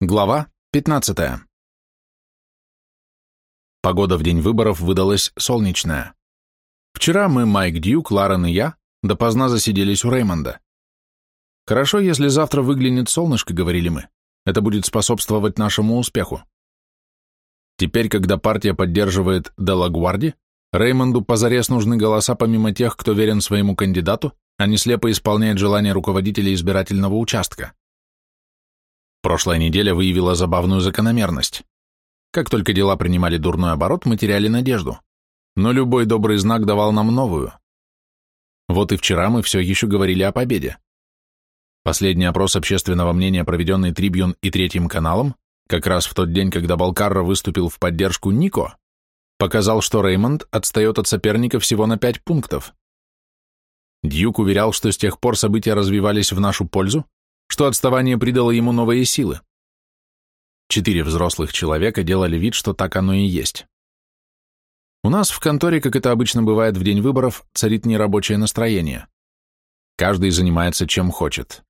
Глава 15. Погода в день выборов выдалась солнечная. Вчера мы, Майк Дьюк, Ларен и я, допоздна засиделись у Реймонда. Хорошо, если завтра выглянет солнышко, говорили мы. Это будет способствовать нашему успеху. Теперь, когда партия поддерживает Делагуарди, Реймонду позарез нужны голоса помимо тех, кто верен своему кандидату, а не слепо исполняет желания руководителя избирательного участка. Прошлая неделя выявила забавную закономерность. Как только дела принимали дурной оборот, мы теряли надежду. Но любой добрый знак давал нам новую. Вот и вчера мы все еще говорили о победе. Последний опрос общественного мнения, проведенный Трибьюн и Третьим каналом, как раз в тот день, когда Балкарра выступил в поддержку Нико, показал, что Реймонд отстает от соперника всего на пять пунктов. Дьюк уверял, что с тех пор события развивались в нашу пользу, что отставание придало ему новые силы. Четыре взрослых человека делали вид, что так оно и есть. У нас в конторе, как это обычно бывает в день выборов, царит нерабочее настроение. Каждый занимается чем хочет.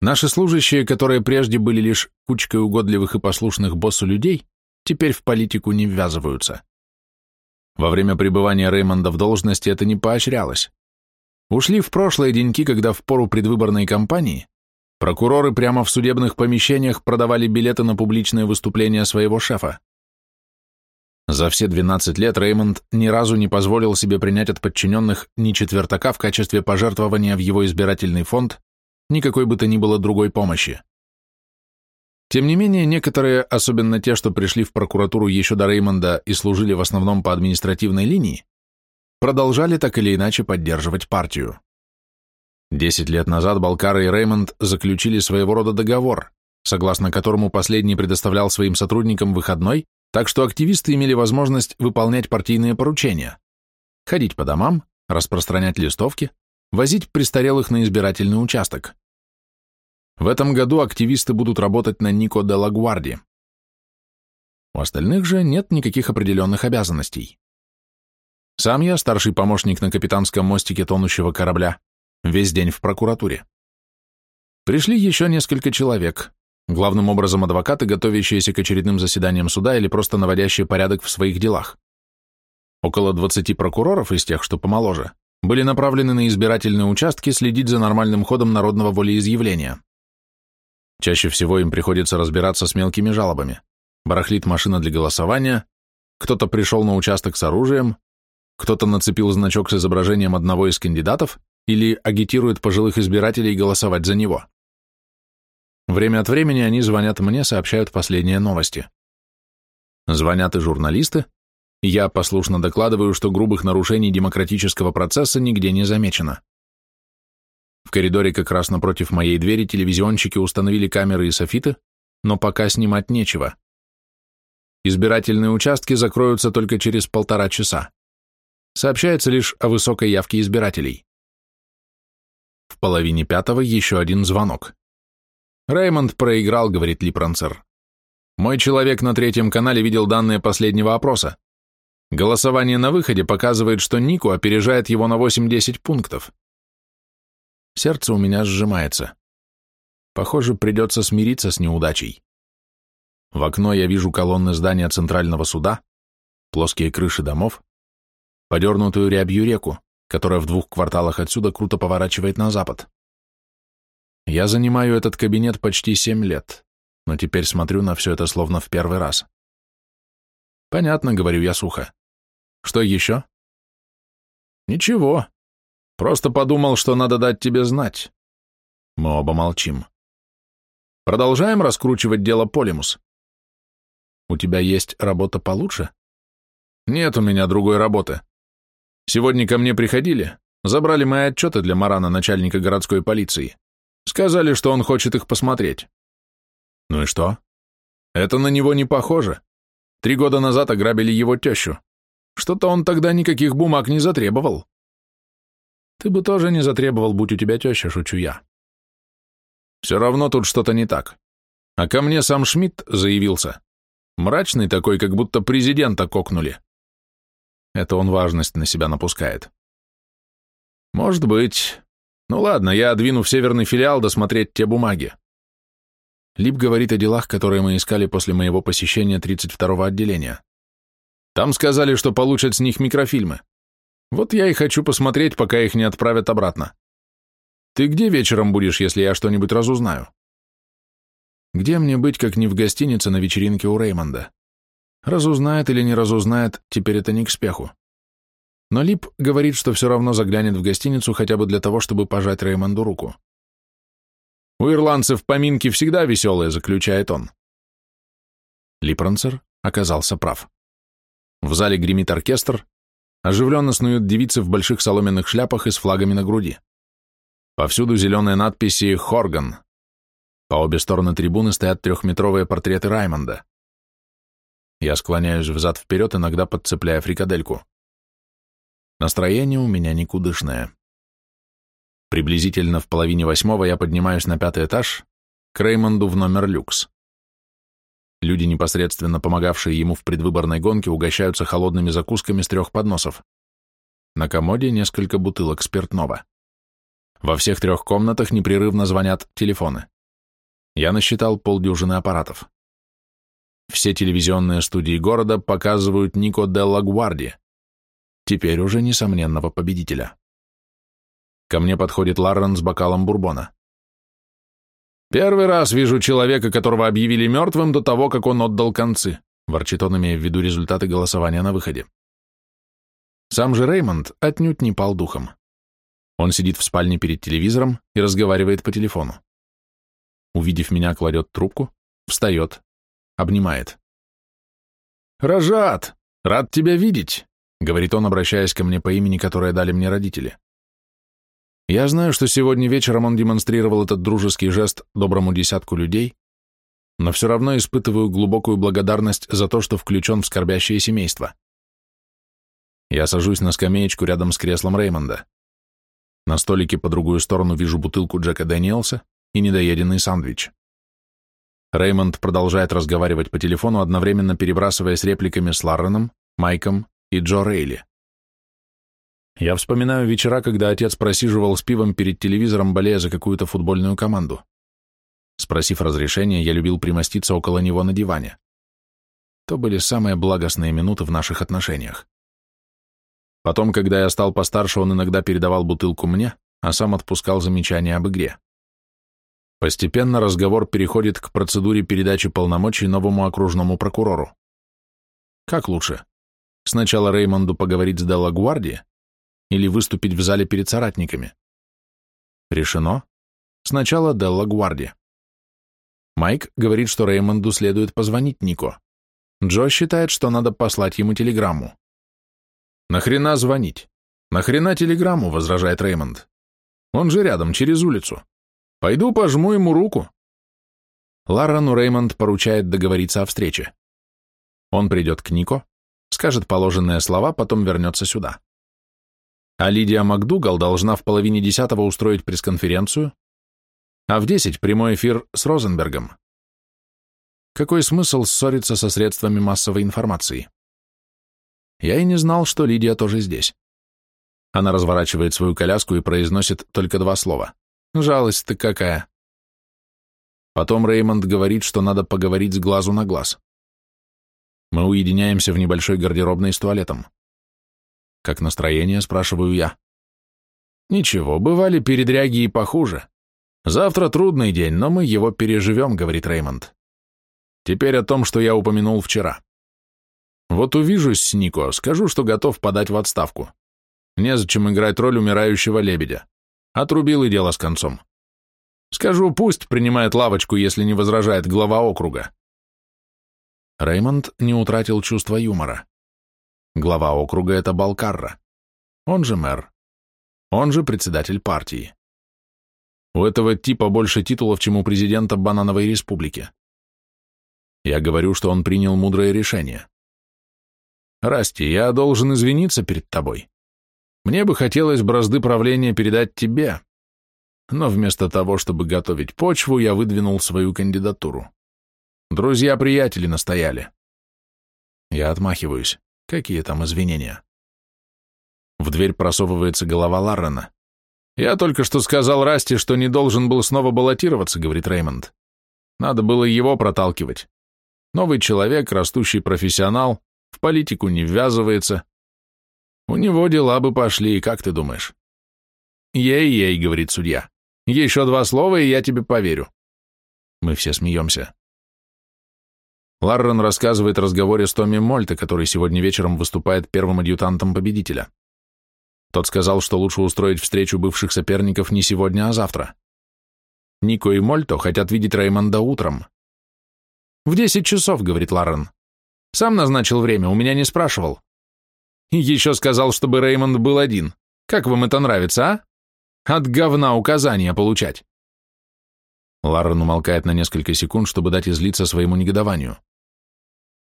Наши служащие, которые прежде были лишь кучкой угодливых и послушных боссу людей, теперь в политику не ввязываются. Во время пребывания Реймонда в должности это не поощрялось. Ушли в прошлые деньки, когда в пору предвыборной кампании Прокуроры прямо в судебных помещениях продавали билеты на публичное выступление своего шефа. За все 12 лет Реймонд ни разу не позволил себе принять от подчиненных ни четвертака в качестве пожертвования в его избирательный фонд, никакой бы то ни было другой помощи. Тем не менее, некоторые, особенно те, что пришли в прокуратуру еще до Реймонда и служили в основном по административной линии, продолжали так или иначе поддерживать партию. Десять лет назад Балкара и Реймонд заключили своего рода договор, согласно которому последний предоставлял своим сотрудникам выходной, так что активисты имели возможность выполнять партийные поручения, ходить по домам, распространять листовки, возить престарелых на избирательный участок. В этом году активисты будут работать на Нико де Лагуарди. У остальных же нет никаких определенных обязанностей. Сам я, старший помощник на капитанском мостике тонущего корабля, Весь день в прокуратуре. Пришли еще несколько человек, главным образом адвокаты, готовящиеся к очередным заседаниям суда или просто наводящие порядок в своих делах. Около 20 прокуроров из тех, что помоложе, были направлены на избирательные участки следить за нормальным ходом народного волеизъявления. Чаще всего им приходится разбираться с мелкими жалобами. Барахлит машина для голосования, кто-то пришел на участок с оружием, кто-то нацепил значок с изображением одного из кандидатов, или агитирует пожилых избирателей голосовать за него. Время от времени они звонят мне, сообщают последние новости. Звонят и журналисты, я послушно докладываю, что грубых нарушений демократического процесса нигде не замечено. В коридоре как раз напротив моей двери телевизионщики установили камеры и софиты, но пока снимать нечего. Избирательные участки закроются только через полтора часа. Сообщается лишь о высокой явке избирателей. В половине пятого еще один звонок. «Реймонд проиграл», — говорит Липранцер. «Мой человек на третьем канале видел данные последнего опроса. Голосование на выходе показывает, что Нику опережает его на 8-10 пунктов. Сердце у меня сжимается. Похоже, придется смириться с неудачей. В окно я вижу колонны здания Центрального суда, плоские крыши домов, подернутую рябью реку, которая в двух кварталах отсюда круто поворачивает на запад. Я занимаю этот кабинет почти семь лет, но теперь смотрю на все это словно в первый раз. Понятно, говорю я сухо. Что еще? Ничего. Просто подумал, что надо дать тебе знать. Мы оба молчим. Продолжаем раскручивать дело Полимус. У тебя есть работа получше? Нет у меня другой работы. Сегодня ко мне приходили, забрали мои отчеты для Марана, начальника городской полиции. Сказали, что он хочет их посмотреть. Ну и что? Это на него не похоже. Три года назад ограбили его тещу. Что-то он тогда никаких бумаг не затребовал. Ты бы тоже не затребовал, будь у тебя теща, шучу я. Все равно тут что-то не так. А ко мне сам Шмидт заявился. Мрачный такой, как будто президента кокнули. Это он важность на себя напускает. Может быть. Ну ладно, я двину в северный филиал досмотреть те бумаги. Лип говорит о делах, которые мы искали после моего посещения 32-го отделения. Там сказали, что получат с них микрофильмы. Вот я и хочу посмотреть, пока их не отправят обратно. Ты где вечером будешь, если я что-нибудь разузнаю? Где мне быть, как не в гостинице на вечеринке у Реймонда? Разузнает или не разузнает, теперь это не к спеху. Но Лип говорит, что все равно заглянет в гостиницу хотя бы для того, чтобы пожать Реймонду руку. У ирландцев поминки всегда веселые, заключает он. Липранцер оказался прав. В зале гремит оркестр, оживленно снуют девицы в больших соломенных шляпах и с флагами на груди. Повсюду зеленые надписи «Хорган». По обе стороны трибуны стоят трехметровые портреты Раймонда. Я склоняюсь взад-вперед, иногда подцепляя фрикадельку. Настроение у меня никудышное. Приблизительно в половине восьмого я поднимаюсь на пятый этаж к Реймонду в номер люкс. Люди, непосредственно помогавшие ему в предвыборной гонке, угощаются холодными закусками с трех подносов. На комоде несколько бутылок спиртного. Во всех трех комнатах непрерывно звонят телефоны. Я насчитал полдюжины аппаратов. Все телевизионные студии города показывают Нико Делла Гварди, теперь уже несомненного победителя. Ко мне подходит Ларрен с бокалом бурбона. «Первый раз вижу человека, которого объявили мертвым до того, как он отдал концы», ворчит он, имея в виду результаты голосования на выходе. Сам же Реймонд отнюдь не пал духом. Он сидит в спальне перед телевизором и разговаривает по телефону. Увидев меня, кладет трубку, встает, обнимает. «Рожат! Рад тебя видеть!» — говорит он, обращаясь ко мне по имени, которое дали мне родители. Я знаю, что сегодня вечером он демонстрировал этот дружеский жест доброму десятку людей, но все равно испытываю глубокую благодарность за то, что включен в скорбящее семейство. Я сажусь на скамеечку рядом с креслом Реймонда. На столике по другую сторону вижу бутылку Джека Дэниелса и недоеденный сандвич. Реймонд продолжает разговаривать по телефону, одновременно перебрасываясь репликами с Ларреном, Майком и Джо Рейли. Я вспоминаю вечера, когда отец просиживал с пивом перед телевизором, болея за какую-то футбольную команду. Спросив разрешения, я любил примоститься около него на диване. То были самые благостные минуты в наших отношениях. Потом, когда я стал постарше, он иногда передавал бутылку мне, а сам отпускал замечания об игре. Постепенно разговор переходит к процедуре передачи полномочий новому окружному прокурору. Как лучше? Сначала Реймонду поговорить с Делла Гварди, или выступить в зале перед соратниками. Решено. Сначала Делла Гварди. Майк говорит, что Реймонду следует позвонить Нико. Джо считает, что надо послать ему телеграмму. «Нахрена звонить? Нахрена телеграмму?» — возражает Реймонд. «Он же рядом, через улицу. Пойду пожму ему руку». Ларану Реймонд поручает договориться о встрече. Он придет к Нико, скажет положенные слова, потом вернется сюда а Лидия МакДугал должна в половине десятого устроить пресс-конференцию, а в десять прямой эфир с Розенбергом. Какой смысл ссориться со средствами массовой информации? Я и не знал, что Лидия тоже здесь. Она разворачивает свою коляску и произносит только два слова. Жалость ты какая. Потом Реймонд говорит, что надо поговорить с глазу на глаз. Мы уединяемся в небольшой гардеробной с туалетом. Как настроение, спрашиваю я. Ничего, бывали передряги и похуже. Завтра трудный день, но мы его переживем, говорит Реймонд. Теперь о том, что я упомянул вчера. Вот увижусь с Нико, скажу, что готов подать в отставку. Незачем играть роль умирающего лебедя. Отрубил и дело с концом. Скажу, пусть принимает лавочку, если не возражает глава округа. Реймонд не утратил чувства юмора. Глава округа — это Балкарра. Он же мэр. Он же председатель партии. У этого типа больше титулов, чем у президента Банановой республики. Я говорю, что он принял мудрое решение. Расти, я должен извиниться перед тобой. Мне бы хотелось бразды правления передать тебе, но вместо того, чтобы готовить почву, я выдвинул свою кандидатуру. Друзья-приятели настояли. Я отмахиваюсь. Какие там извинения? В дверь просовывается голова Ларрена. «Я только что сказал Расти, что не должен был снова баллотироваться», — говорит Реймонд. Надо было его проталкивать. Новый человек, растущий профессионал, в политику не ввязывается. У него дела бы пошли, как ты думаешь? Ей-ей, говорит судья. Еще два слова, и я тебе поверю. Мы все смеемся. Ларрен рассказывает разговоре с Томми Мольте, который сегодня вечером выступает первым адъютантом победителя. Тот сказал, что лучше устроить встречу бывших соперников не сегодня, а завтра. Нико и Мольто хотят видеть Реймонда утром. «В десять часов», — говорит Ларрен. «Сам назначил время, у меня не спрашивал». Еще сказал, чтобы Реймонд был один. Как вам это нравится, а? От говна указания получать. Ларрен умолкает на несколько секунд, чтобы дать излиться своему негодованию.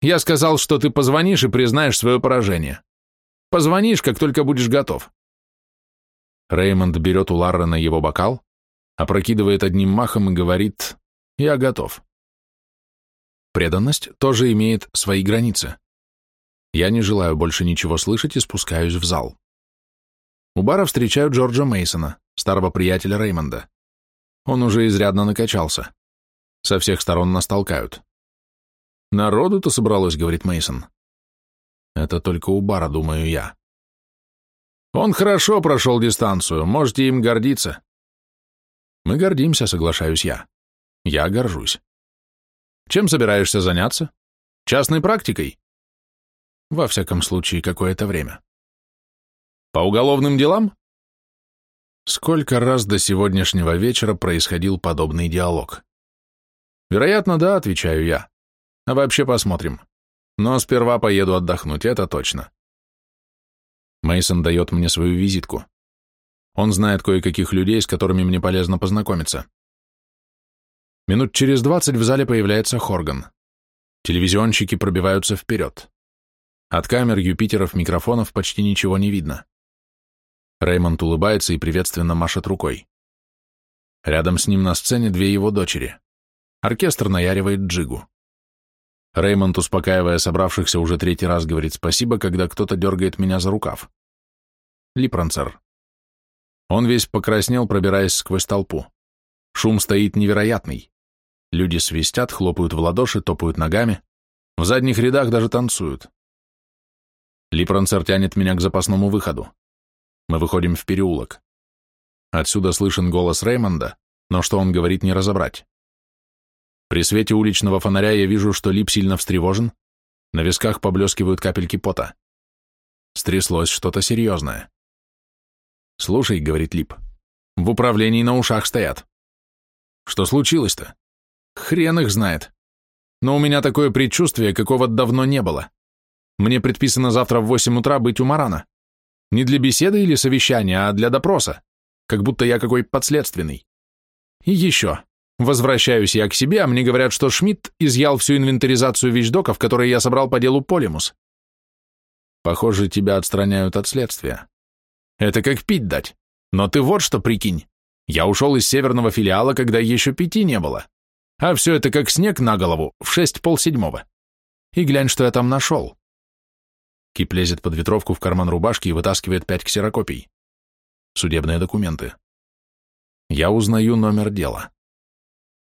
«Я сказал, что ты позвонишь и признаешь свое поражение. Позвонишь, как только будешь готов». Реймонд берет у Ларрена его бокал, опрокидывает одним махом и говорит «Я готов». Преданность тоже имеет свои границы. Я не желаю больше ничего слышать и спускаюсь в зал. У бара встречают Джорджа Мейсона, старого приятеля Реймонда. Он уже изрядно накачался. Со всех сторон нас толкают. Народу-то собралось, говорит Мейсон. Это только у бара, думаю я. Он хорошо прошел дистанцию, можете им гордиться. Мы гордимся, соглашаюсь я. Я горжусь. Чем собираешься заняться? Частной практикой? Во всяком случае, какое-то время. По уголовным делам? Сколько раз до сегодняшнего вечера происходил подобный диалог? Вероятно, да, отвечаю я. А вообще посмотрим. Но сперва поеду отдохнуть, это точно. Мейсон дает мне свою визитку. Он знает кое-каких людей, с которыми мне полезно познакомиться. Минут через двадцать в зале появляется Хорган. Телевизионщики пробиваются вперед. От камер, Юпитеров, микрофонов почти ничего не видно. Реймонд улыбается и приветственно машет рукой. Рядом с ним на сцене две его дочери. Оркестр наяривает джигу. Реймонд, успокаивая собравшихся, уже третий раз говорит спасибо, когда кто-то дергает меня за рукав. Липранцер. Он весь покраснел, пробираясь сквозь толпу. Шум стоит невероятный. Люди свистят, хлопают в ладоши, топают ногами. В задних рядах даже танцуют. Липранцер тянет меня к запасному выходу. Мы выходим в переулок. Отсюда слышен голос Реймонда, но что он говорит, не разобрать. При свете уличного фонаря я вижу, что Лип сильно встревожен, на висках поблескивают капельки пота. Стряслось что-то серьезное. «Слушай», — говорит Лип, — «в управлении на ушах стоят». «Что случилось-то?» «Хрен их знает. Но у меня такое предчувствие, какого давно не было. Мне предписано завтра в восемь утра быть у Марана. Не для беседы или совещания, а для допроса, как будто я какой подследственный. И еще. Возвращаюсь я к себе, а мне говорят, что Шмидт изъял всю инвентаризацию вещдоков, которые я собрал по делу Полимус. Похоже, тебя отстраняют от следствия. Это как пить дать. Но ты вот что прикинь. Я ушел из северного филиала, когда еще пяти не было. А все это как снег на голову в шесть полседьмого. И глянь, что я там нашел. Кип лезет под ветровку в карман рубашки и вытаскивает пять ксерокопий. Судебные документы. Я узнаю номер дела.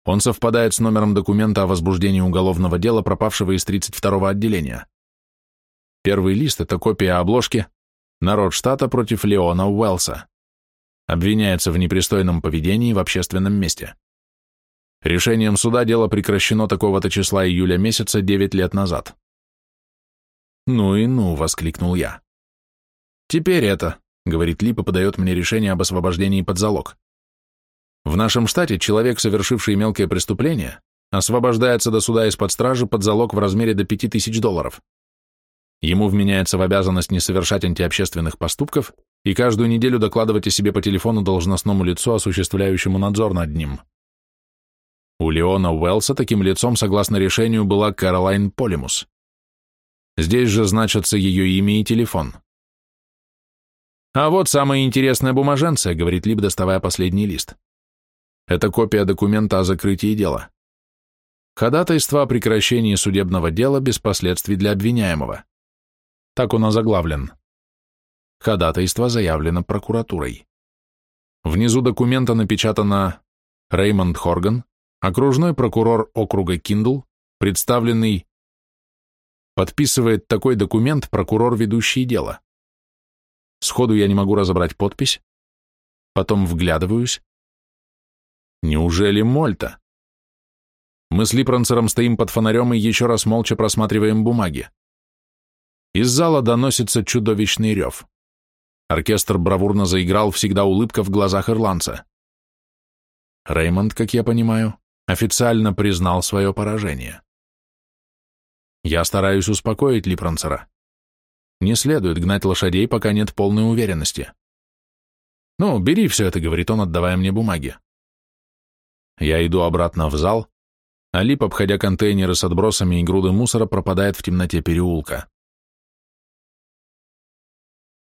Он совпадает с номером документа о возбуждении уголовного дела пропавшего из 32-го отделения. Первый лист – это копия обложки «Народ штата против Леона Уэллса». Обвиняется в непристойном поведении в общественном месте. Решением суда дело прекращено такого-то числа июля месяца 9 лет назад. «Ну и ну!» — воскликнул я. «Теперь это», — говорит Лип и подает мне решение об освобождении под залог. В нашем штате человек, совершивший мелкое преступление, освобождается до суда из-под стражи под залог в размере до 5000 долларов. Ему вменяется в обязанность не совершать антиобщественных поступков и каждую неделю докладывать о себе по телефону должностному лицу, осуществляющему надзор над ним. У Леона Уэллса таким лицом, согласно решению, была Кэролайн Полимус. Здесь же значатся ее имя и телефон. «А вот самая интересная бумаженция», — говорит Лип, доставая последний лист. Это копия документа о закрытии дела. Ходатайство о прекращении судебного дела без последствий для обвиняемого. Так он озаглавлен. Ходатайство заявлено прокуратурой. Внизу документа напечатано «Реймонд Хорган, окружной прокурор округа Киндл, представленный... Подписывает такой документ прокурор, ведущий дело. Сходу я не могу разобрать подпись, потом вглядываюсь. Неужели Мольта? Мы с Липранцером стоим под фонарем и еще раз молча просматриваем бумаги. Из зала доносится чудовищный рев. Оркестр бравурно заиграл, всегда улыбка в глазах ирландца. Реймонд, как я понимаю, официально признал свое поражение. Я стараюсь успокоить Липранцера. Не следует гнать лошадей, пока нет полной уверенности. «Ну, бери все это», — говорит он, отдавая мне бумаги. Я иду обратно в зал, а Лип, обходя контейнеры с отбросами и груды мусора, пропадает в темноте переулка.